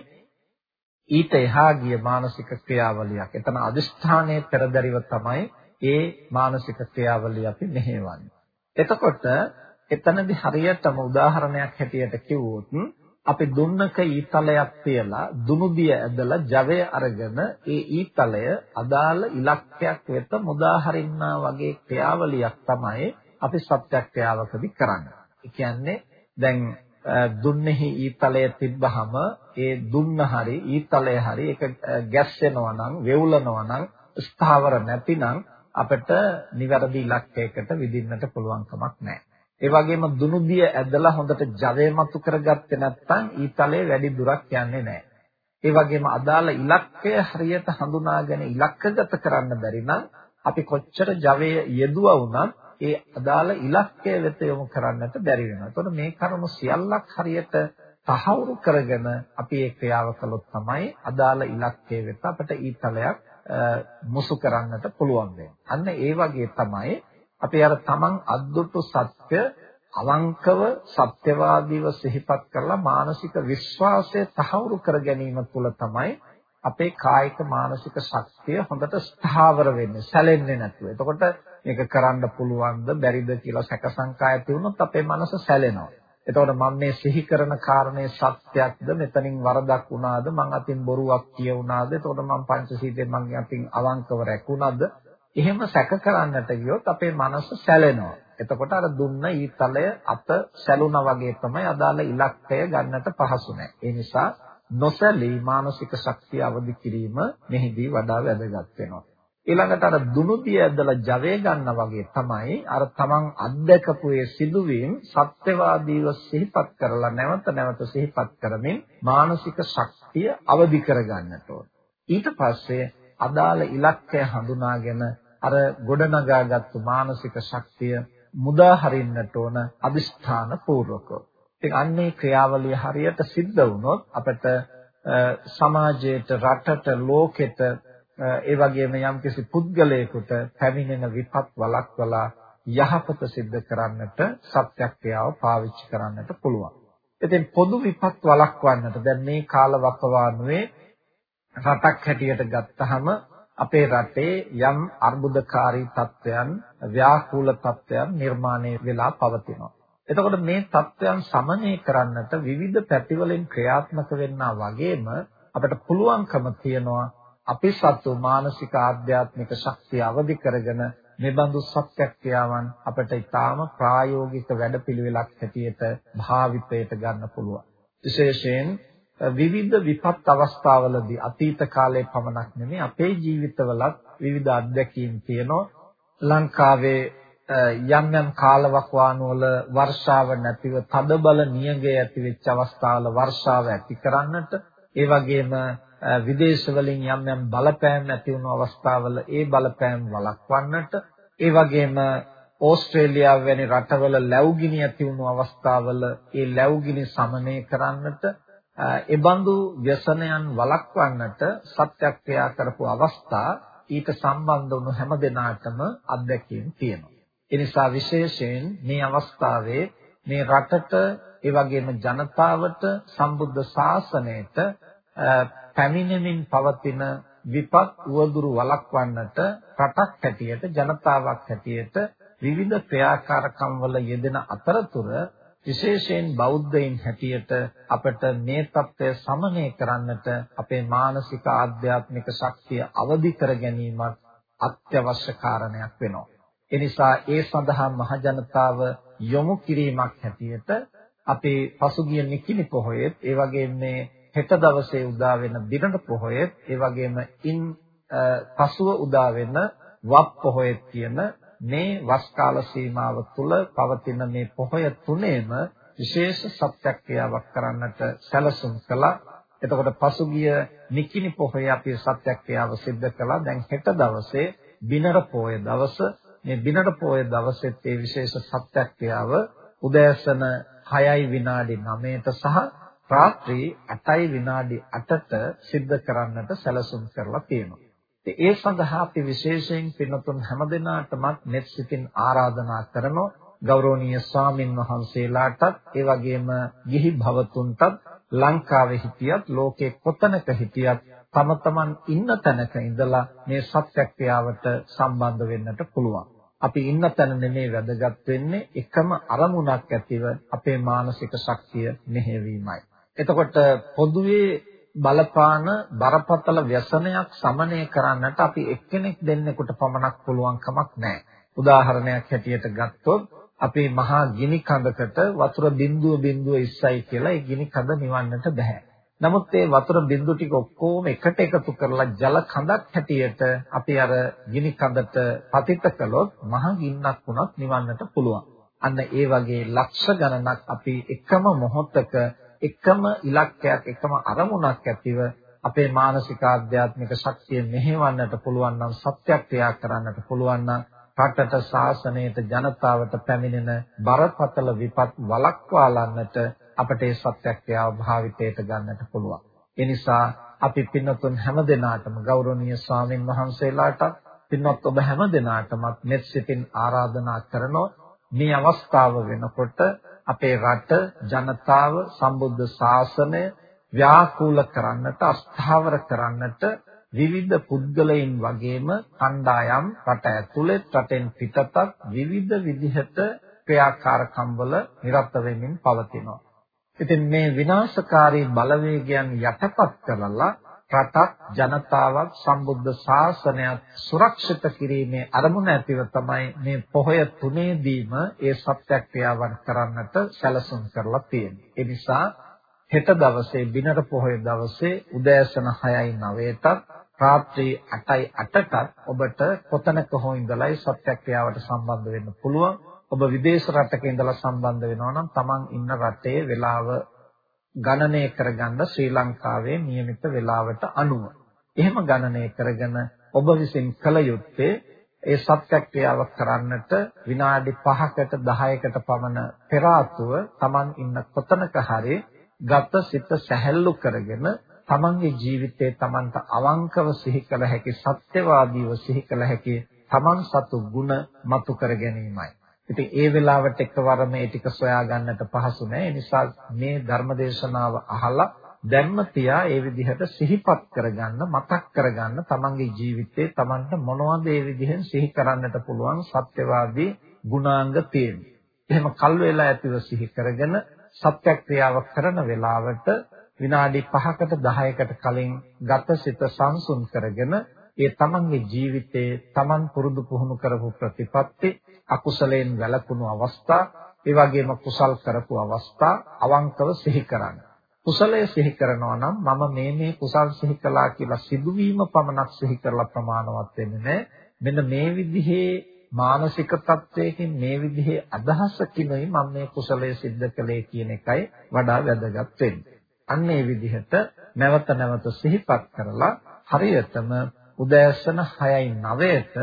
ඊට එහා ගිය මානසික ක්‍රියාවලියක්. එතන අදිෂ්ඨානයේ පෙරදරිව තමයි ඒ මානසික ක්‍රියාවලිය අපි මෙහෙවන්නේ. එතකොට එතනදී හරියටම උදාහරණයක් හැටියට කිව්වොත් අපි දුන්නක ඊතලයක් තියලා දුනුදිය ඇදලා ජවය අරගෙන ඒ ඊතලය අදාළ ඉලක්කයක් වෙත මුදා හරින්නා වගේ ක්‍රියාවලියක් තමයි අපි සත්‍යක්‍රියාවකදී කරන්නේ. ඒ කියන්නේ දැන් දුන්නේහි ඊතලය තිබ්බහම ඒ දුන්න හරි ඊතලය හරි ඒක ගැස්සෙනවා නම් වේවුලනවා නම් ස්ථාවර නැතිනම් අපිට නිවැරදි ඉලක්කයකට විදින්නට පුළුවන් කමක් නැහැ. ඒ වගේම දුනුදිය ඇදලා හොඳට ජවය මතු කරගත්තේ නැත්නම් ඊතලයේ වැඩි දුරක් යන්නේ නැහැ. ඒ වගේම අදාළ ඉලක්කය හරියට හඳුනාගෙන ඉලක්කගත කරන්න බැරි නම් අපි කොච්චර ජවය යෙදුවා වුණත් ඒ අදාළ ඉලක්කය වෙත යොමු කරන්නට බැරි වෙනවා. එතකොට මේ කරුණු සියල්ලක් හරියට තහවුරු කරගෙන අපි ඒ ක්‍රියාව කළොත් තමයි අදාළ ඉලක්කය වෙත අපට ඊතලයක් මුසු කරන්නට පුළුවන් වෙන්නේ. අන්න ඒ වගේ තමයි අපි අර තමන් අද්දුටු සත්‍ය අවංකව සත්‍යවාදීව සිහිපත් කරලා මානසික විශ්වාසය තහවුරු කර ගැනීම තුළ තමයි අපේ කායික මානසික ශක්තිය හොඳට ස්ථාවර වෙන්නේ සැලෙන්නේ නැතුව. එතකොට මේක කරන්න පුළුවන්ද බැරිද කියලා සැක සංකා ඇති වුණොත් අපේ මනස සැලෙනවා. එතකොට මම මේ සිහි කරන කාරණේ සත්‍යක්ද මෙතනින් වරදක් වුණාද මං අතින් බොරුවක් කියුණාද එතකොට මං පංචශීලයෙන් මං අතින් අවංකව රැකුණාද එහෙම සැක කරන්නට ගියොත් අපේ මනස සැලෙනවා. එතකොට අර දුන්න ඊතලය අත සැලුණා වගේ තමයි අදාළ ඉලක්කය ගන්නට පහසු නැහැ. ඒ නිසා නොසැලී මානසික ශක්තිය අවදි කිරීම මෙහිදී වඩා වැදගත් වෙනවා. ඊළඟට අර දුනුදිය ඇදලා ජවය ගන්න වගේ තමයි අර තමන් අත්දකපු ඒ සිදුවීම් සත්‍යවාදීව සිහිපත් කරලා නැවත නැවත සිහිපත් කරමින් මානසික ශක්තිය අවදි කරගන්නට ඕන. ඊට පස්සේ අදාළ ඉලක්කය හඳුනාගෙන අර ගොඩනගාගත්තු මානසික ශක්තිය මුදා හරින්නට ඕන අදිෂ්ඨාන පූර්වකව. ඉතින් අන්නේ ක්‍රියාවලිය හරියට සිද්ධ වුණොත් අපිට සමාජයට රටට ලෝකෙට ඒ වගේම යම්කිසි පුද්ගලයෙකුට පැමිණෙන විපත් වළක්වලා යහපත සිද්ධ කරන්නට සත්‍යක්‍රියාව පාවිච්චි කරන්නට පුළුවන්. ඉතින් පොදු විපත් වළක්වන්නට දැන් මේ කාල වකවානුවේ රටක් හැටියට ගත්තහම අපේ රටේ යම් අර්බුදකාරී තත්ත්වයන් ව්‍යාකූල තත්ත්වයන් නිර්මාණය වෙලා පවතිනවා. එතකොට මේ තත්ත්වයන් සමනය කරන්නට විවිධ පැතිවලින් ක්‍රියාත්මක වෙන්නා වගේම අපිට පුළුවන්කම තියනවා අපි සතු මානසික ආධ්‍යාත්මික ශක්තිය අවදි කරගෙන මෙබඳු සත්‍යක්‍රියාවන් අපිට ඊටාම ප්‍රායෝගික වැඩපිළිවෙලක් හැටියට භාවිතයට ගන්න පුළුවන්. විශේෂයෙන් විවිධ විපත් අවස්ථාවලදී අතීත කාලයේ පමණක් නෙමෙයි අපේ ජීවිතවලත් විවිධ අත්දැකීම් තියෙනවා. ලංකාවේ යම් යම් කාලවකවානු වල වර්ෂාව නැතිව තදබල නියඟය ඇති වෙච්ච අවස්ථාවල වර්ෂාව ඇති කරන්නට ඒ වගේම විදේශ වලින් යම් යම් බලපෑම් ඇති වුණු අවස්ථාවල ඒ බලපෑම් වළක්වන්නට ඒ වගේම ඕස්ට්‍රේලියාව වැනි රටවල ලැබුගිනි ඇති වුණු අවස්ථාවල ඒ ලැබුගිනි සමනය කරන්නට ඒ බඳු ව්‍යසනයන් වළක්වන්නට සත්‍යක්‍රියා කරපු අවස්ථා ඊට සම්බන්ධ වුණු හැම දිනාටම අත්දැකීම් තියෙනවා. ඒ නිසා විශේෂයෙන් මේ අවස්ථාවේ මේ රටට ඒ වගේම ජනතාවට සම්බුද්ධ ශාසනයට පැමිණෙමින් පවතින විපත් උවදුරු වළක්වන්නට රටක් හැටියට ජනතාවක් හැටියට විවිධ ක්‍රියාකාරකම් වල යෙදෙන අතරතුර විශේෂයෙන් බෞද්ධයින් හැටියට අපට මේ தත්ත්වය සමනය කරන්නට අපේ මානසික ආධ්‍යාත්මික ශක්තිය අවදි කර ගැනීමත් අත්‍යවශ්‍ය කාරණයක් වෙනවා. ඒ නිසා ඒ සඳහා මහජනතාව යොමු කිරීමක් හැටියට අපේ පසුගිය නිකිණි පොහොයේත් ඒ වගේම මේ හෙට දවසේ උදා වෙන දිනට පොහොයේත් ඒ වගේම ඉන් පසුව උදා වෙන වප් පොහොයේත් කියන මේ වස් කාල සීමාව තුළ පවතින මේ පොහොය තුනේම විශේෂ සත්‍යක්‍රියාවක් කරන්නට සැලසුම් කළා. එතකොට පසුගිය නිකිනි පොහොය අපි සත්‍යක්‍රියාව සිද්ධ කළා. දැන් හෙට දවසේ බිනර පොය දවස මේ බිනර පොය දවසෙත් මේ විශේෂ සත්‍යක්‍රියාව උදෑසන 6යි විනාඩි 9ට සහ රාත්‍රී 8යි විනාඩි 8ට සිද්ධ කරන්නට සැලසුම් කරලා තියෙනවා. ඒ සඳහා අපි විශේෂයෙන් පින්වතුන් හැමදෙනාටමත් මෙත් සිතින් ආරාධනා කරනවා ගෞරවනීය ස්වාමින් වහන්සේලාටත් ඒ වගේම ගිහි භවතුන්ටත් ලංකාවේ හිටියත් ලෝකේ කොතනක හිටියත් තම තමන් ඉන්න තැනක ඉඳලා මේ සත්‍යක්‍රියාවට සම්බන්ධ වෙන්නට පුළුවන්. අපි ඉන්න තැන නෙමේ වැදගත් වෙන්නේ එකම අරමුණක් ඇතිව අපේ මානසික ශක්තිය මෙහෙයවීමයි. එතකොට පොදුවේ බලපාන බරපතල ව්‍යසනයක් සමනය කරන්නට අපි එක්කෙනෙක් දෙන්නෙකුට පමණක් පුළුවන් කමක් නැහැ. උදාහරණයක් හැටියට ගත්තොත් අපේ මහා ගිනි කඳකට වතුර බිඳුව බිඳුව ඉස්සයි කියලා ඒ ගිනි කඳ නිවන්නට බෑ. නමුත් ඒ වතුර බිඳු ටික ඔක්කොම එකට එකතු කරලා ජල කඳක් හැටියට අපි අර ගිනි කඳට පතිත කළොත් මහා ගින්නක් වුණත් නිවන්නට පුළුවන්. අන්න ඒ වගේ ලක්ෂ ගණනක් අපි එකම මොහොතක එකම ඉලක්කයක් එකම අරමුණක් ඇතිව අපේ මානසික ආධ්‍යාත්මික ශක්තිය මෙහෙවන්නට පුළුවන් නම් සත්‍යක්‍රියා කරන්නට පුළුවන් නම් රටට ශාසනයට ජනතාවට පැමිණෙන බරපතල විපත් වළක්වාලන්නට අපට ඒ සත්‍යක්‍රියාව භාවිතයට ගන්නට පුළුවන්. ඒ නිසා අපි පින්වත්තුන් හැමදෙනාටම ගෞරවනීය ස්වාමින් වහන්සේලාට පින්වත් ඔබ හැමදෙනාටමත් මෙත් සිතින් ආරාධනා කරනෝ මේ අවස්ථාව වෙනකොට අපේ රට ජනතාව සම්බුද්ධ ශාසනය ව්‍යාකූල කරන්නට අස්ථාවර කරන්නට විවිධ පුද්ගලයන් වගේම කණ්ඩායම් රට ඇතුළේ රටෙන් පිටතත් විවිධ විදිහට ක්‍රියාකාරකම් වල නිරත වෙමින් පවතිනවා. ඉතින් මේ විනාශකාරී බලවේගයන් යටපත් කරලා රටක් ජනතාවක් සම්බුද්ධ ශාසනයත් සුරක්ෂිත කිරීමේ අරමුණ ඇතිව තමයි මේ පොහොය තුනේදීම ඒ සත්‍යක්‍රියාවන් කරන්නට සැලසුම් කරලා තියෙන්නේ. ඒ නිසා හෙට දවසේ බිනර පොහොය දවසේ උදෑසන 6යි 9ටත් රාත්‍රී 8යි 8ටත් ඔබට කොතනක හෝ ඉඳලායි සත්‍යක්‍රියාවට සම්බන්ධ වෙන්න පුළුවන්. ඔබ විදේශ රටක ඉඳලා සම්බන්ධ වෙනවා නම් Taman ඉන්න රටේ වෙලාව ගණනය කරගන්න ශ්‍රී ලංකාවේ નિયમિત වේලාවට අනුව. එහෙම ගණනය කරගෙන ඔබ විසින් කළ යුත්තේ ඒ සත්‍යක්‍රියාව කරන්නට විනාඩි 5කට 10කට පමණ පෙර ආතුව Taman ඉන්න කොතනක හරි ගත සිත සැහැල්ලු කරගෙන තමන්ගේ ජීවිතේ තමන්ට අවංකව සිහි කළ හැකි සත්‍යවාදීව සිහි කළ හැකි තමන් සතු ගුණ මතු කර ගැනීමයි. ඉතින් ඒ වෙලාවට එකවරම මේ ටික සොයා ගන්නට පහසු නෑ. ඒ නිසා මේ ධර්මදේශනාව අහලා දැම්ම තියා ඒ විදිහට සිහිපත් කරගන්න, මතක් කරගන්න තමන්ගේ ජීවිතේ තමන්ට මොනවද ඒ විදිහෙන් සිහි කරන්නට පුළුවන් සත්‍යවාදී ගුණාංග තියෙන්නේ. එහෙම කල් වේලා ඇතිව සිහි කරගෙන සත්‍යක්‍රියාව කරන වෙලාවට විනාඩි 5කට 10කට කලින් ගතසිත සංසුන් කරගෙන ඒ තමන්ගේ ජීවිතයේ තමන් පුරුදු පුහුණු කරපු ප්‍රතිපත්ති අකුසලයෙන් වැළකුණු අවස්ථා ඒ වගේම කුසල් කරපු අවස්ථා අවංකව සිහි කරන්න. කුසලය සිහි කරනවා නම් මම මේ මේ කුසල් සිහි කළා කියලා සිදුවීම පමණක් සිහි කරලා ප්‍රමාණවත් වෙන්නේ නැහැ. මෙන්න මේ විදිහේ මානසික තත්වයකින් මේ විදිහේ අදහසකිනුයි මම මේ කුසලයේ සිද්ධ කළේ කියන එකයි වඩා වැදගත් වෙන්නේ. අන්න ඒ විදිහට නැවත නැවත සිහිපත් කරලා හරියටම උදෑසන 6යි 9ට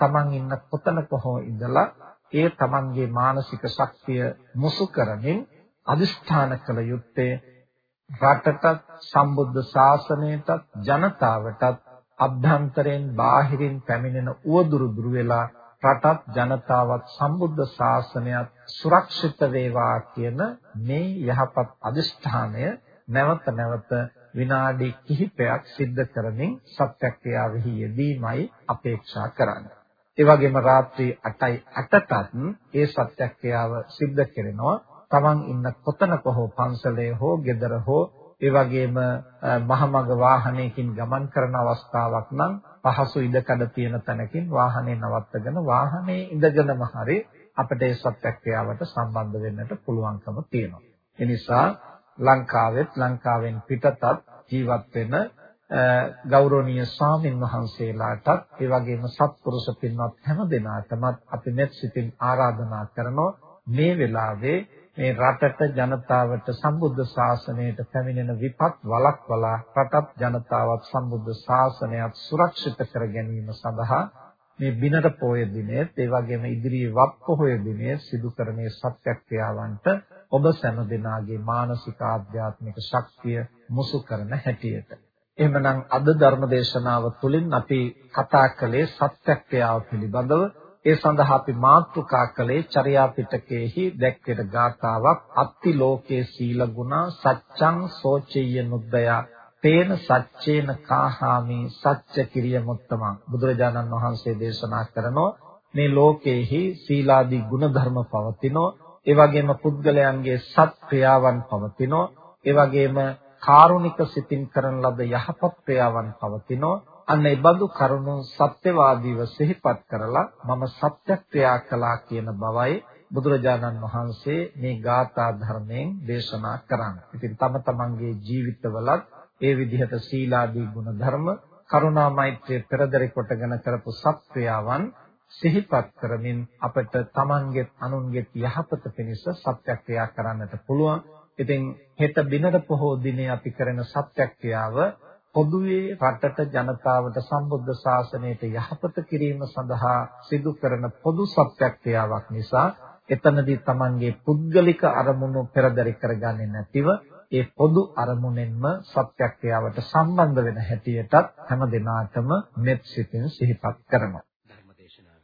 තමන් ඉන්න කොතනක හෝ ඉඳලා ඒ තමන්ගේ මානසික ශක්තිය මුසු කරමින් අදිෂ්ඨාන කළ යුත්තේ රටටත් සම්බුද්ධ ශාසනයටත් ජනතාවටත් අභ්‍යන්තරයෙන් බාහිරින් පැමිණෙන උවදුරු දුරු වෙලා රටත් ජනතාවත් සම්බුද්ධ ශාසනයත් සුරක්ෂිත වේවා කියන මේ යහපත් අදිෂ්ඨානය නැවත නැවත විනාඩි කිහිපයක් සිද්ධ කරමින් සත්‍යක්‍රියාවෙහි යෙදීමයි අපේක්ෂා කරන්නේ. ඒ වගේම රාත්‍රී 8යි 8ටත් ඒ සත්‍යක්‍රියාව සිද්ධ කරනවා. Taman ඉන්න කොතනක හෝ පන්සලේ හෝ ගෙදර හෝ ඒ වගේම මහමග වාහනයකින් ගමන් කරන අවස්ථාවක් නම් පහසු ඉඩකඩ තියෙන තැනකින් වාහනේ නවත්තගෙන වාහනේ ඉඳගෙනම හරි අපිට ඒ සත්‍යක්‍රියාවට සම්බන්ධ වෙන්නට පුළුවන්කම තියෙනවා. ඒ නිසා ලංකාවෙත් ලංකාවෙන් පිටතත් ජීවත් වෙන ගෞරවනීය ස්වාමින් වහන්සේලාටත් ඒ වගේම සත්පුරුෂ පින්වත් හැම දෙනාටමත් අපි මෙත් සිතින් ආරාධනා කරනවා මේ වෙලාවේ මේ රටට ජනතාවට සම්බුද්ධ ශාසනයට පැමිණෙන විපත් වළක්වලා රටත් ජනතාවත් සම්බුද්ධ ශාසනයත් සුරක්ෂිත කර ගැනීම සඳහා මේ බිනර පොය දිනේ ඒ වගේම ඉදිරියේ වප් පොය දිනේ සිදු කරන්නේ සත්‍යක්‍රියාවන්ට ඔබ සෑම දිනාගේ මානසික ආධ්‍යාත්මික ශක්තිය මුසු කරන හැටියට. එහෙමනම් අද ධර්ම දේශනාව තුළින් අපි කතා කළේ සත්‍යක්‍රියාව පිළිබඳව. ඒ සඳහා අපි මාතෘකා කළේ චර්යා පිටකයේහි දැක්වෙන ගාථාවක් අත්ති ලෝකේ සීල ගුණා සච්ඡං සෝචෙය්‍ය නුද්දයා තේන සච්චේන කාහාමි සච්ච කිරිය මුත්තමං බුදුරජාණන් වහන්සේ දේශනා කරනෝ මේ ලෝකේහි සීලාදී ගුණ ධර්ම පවතිනෝ ඒ වගේම පුද්ගලයන්ගේ සත් ක්‍රියාවන් පවතිනෝ ඒ වගේම කාරුණික සිතින් කරන ලද යහපත් ක්‍රියාවන් පවතිනෝ අන්න ඒ බඳු කරුණු සත්‍යවාදීව සිහිපත් කරලා මම සත්‍යක්‍රියා කළා කියන බවයි බුදුරජාණන් වහන්සේ මේ ගාථා ධර්මයෙන් දේශනා කරන්නේ. ඉතින් තම තමන්ගේ ජීවිතවලත් ඒ විදිහට සීලාදී ගුණ ධර්ම කරුණා මෛත්‍රිය පෙරදරි කොටගෙන කරපු සත්ක්‍රියාවන් සිහිපත් කරමින් අපට තමන්ගෙත් අනුන්ගෙත් යහපත පිණිස සත්‍යක්‍රියා කරන්නට පුළුවන්. ඉතින් හෙට බිනර පොහෝ දිනේ අපි කරන සත්‍යක්‍රියාව පොදුවේ රටට ජනතාවට සම්බුද්ධ ශාසනයට යහපත කිරීම සඳහා සිදු කරන පොදු සත්‍යක්‍රියාවක් නිසා එතනදී Tamanගේ පුද්ගලික අරමුණු පෙරදරි කරගන්නේ නැතිව ඒ පොදු අරමුණෙන්ම සත්‍යක්‍රියාවට සම්බන්ධ වෙන හැටියටත් හැම දිනාටම මෙත් සිතින් සිහිපත් කරනවා.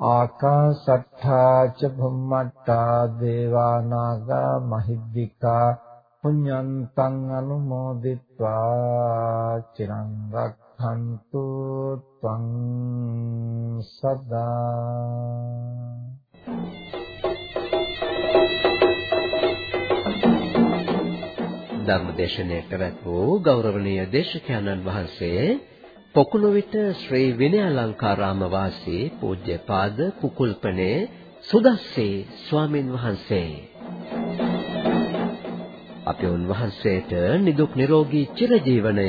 ආකාසට්ඨා ච භුම්මට්ඨා දේවා නාග මහිද්దికා පුඤ්ඤන්තං අනුමෝදිත්වා චිරං රක්ඛන්තු රක්ඛන්තු ත්වං සදා ධර්මදේශනයේ පැවැත් වූ ගෞරවනීය දේශකයන්න් වහන්සේ පොකුණුවිට ශ්‍රී විනයාලංකාරාම වාසී පූජ්‍යපාද කුකුල්පනේ සුදස්සේ ස්වාමින් වහන්සේ. අපි උන්වහන්සේට නිදුක් නිරෝගී චිරජීවනය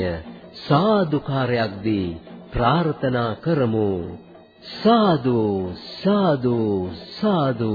සාදුකාරයක් දී ප්‍රාර්ථනා කරමු. සාදු සාදු සාදු.